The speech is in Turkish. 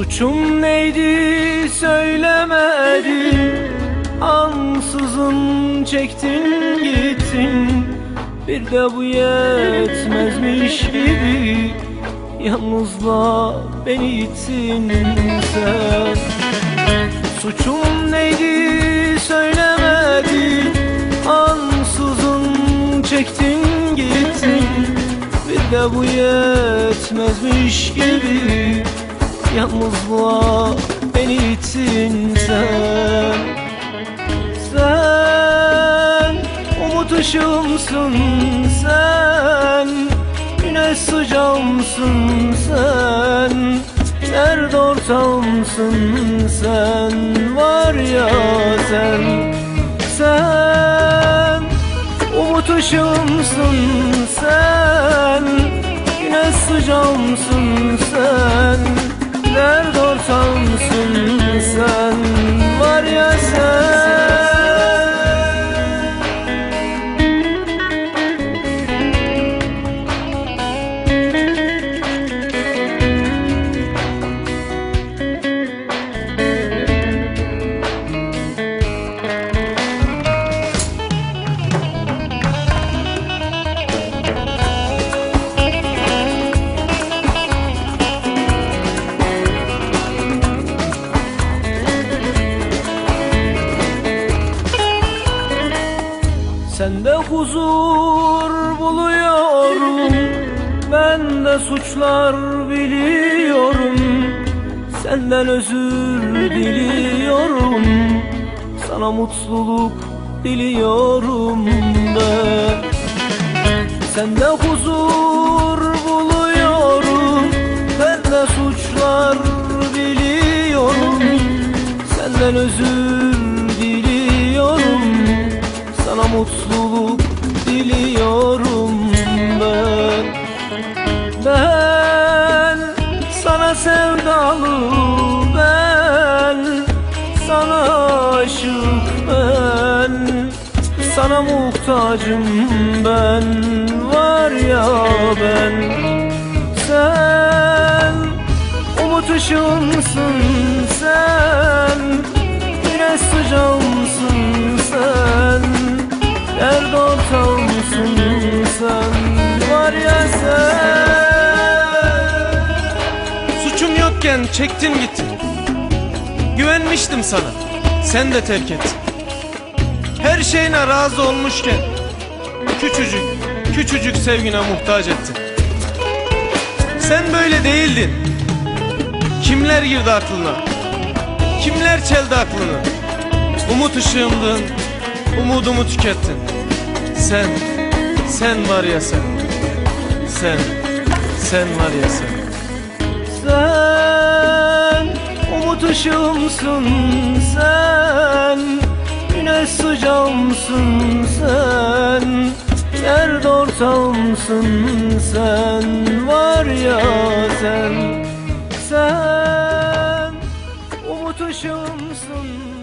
Suçum neydi söylemedin Ansızın çektin gittin. Bir de bu yetmezmiş gibi. Yalnızla beni ittin sen. Suçum neydi söylemedin Ansızın çektin gittin. Bir de bu yetmezmiş gibi Yalnızlığa beni ittin sen. Sen umut ışığımsın sen. Güneş sıcağımsın sen. Dert ortağımsın sen. Var ya sen. Sen umut ışığımsın sen. Güneş sıcağımsın sen Sende huzur buluyorum. Ben de suçlar biliyorum. Senden özür diliyorum. Sana mutluluk diliyorum ben Sende huzur buluyorum. Ben de suçlar biliyorum. Senden özür Sana mutluluk diliyorum ben Ben sana sevdalı ben Sana aşık ben Sana muhtacım ben Var ya ben. Sen umut ışığımsın sen Güneş sıcağımsın Yokken çektin gittin. Güvenmiştim sana. Sen de terk ettin. Her şeyine razı olmuşken Küçücük, küçücük sevgine muhtaç ettin. Sen böyle değildin. Kimler girdi aklına? Kimler çeldi aklını Umut ışığımdın Umudumu tükettin. Sen, sen var ya sen. Sen, sen var ya sen. Sen kışımsın sen Güneş sıcağımsın sen Dert ortağımsın sen Var ya sen Sen Umut ışığımsın.